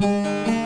Música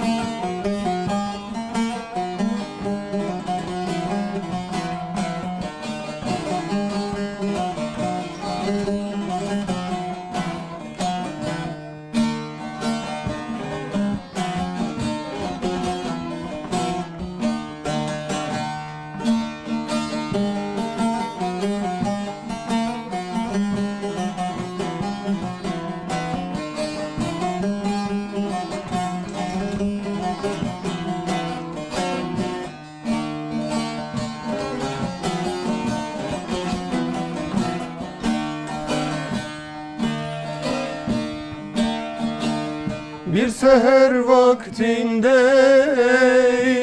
Bir seher vaktinde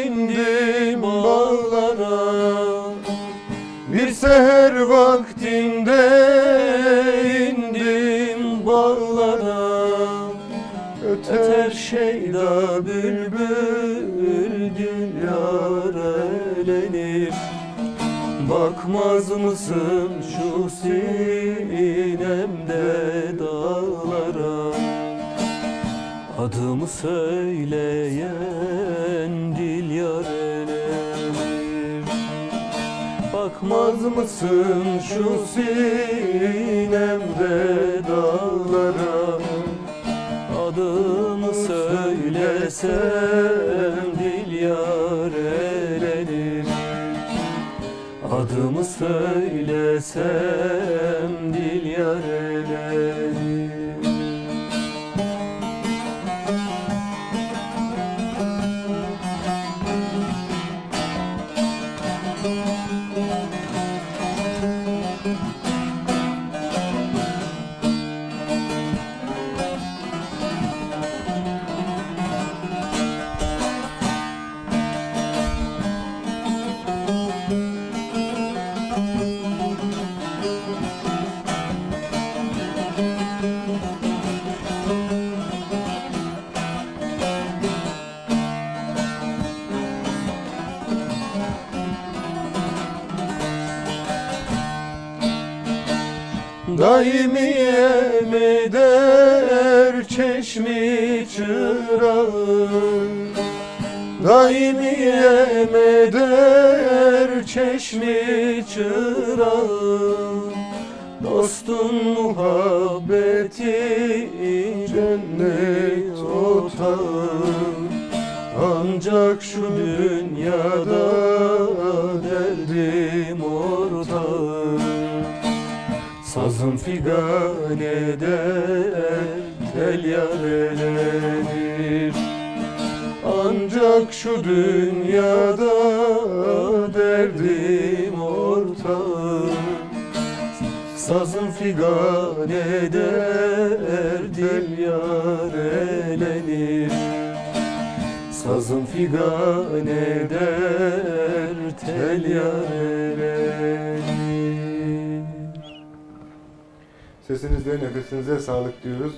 indim bağlara Bir seher vaktinde indim bağlara. Öter şeyda bülbül dünyar elenir. Bakmaz mısın şu sinemde dağlara Adımı söyleyen dil yar elenir Bakmaz mısın şu sinemde dağlara Adımı söylesem dil yar elenir Adımı söylesem dil yar elenir Daimiyem eder çeşmi çırağı. Daimiyem eder çeşmi çırağı. Dostun muhabbeti cennet otağı. Ancak şu dünyada Sazım figan eder, tel yar elenir Ancak şu dünyada derdim ortağım Sazım figan eder, dil yar elenir Sazım figan eder, tel yar elenir Sesinizde nefesinize sağlık diyoruz.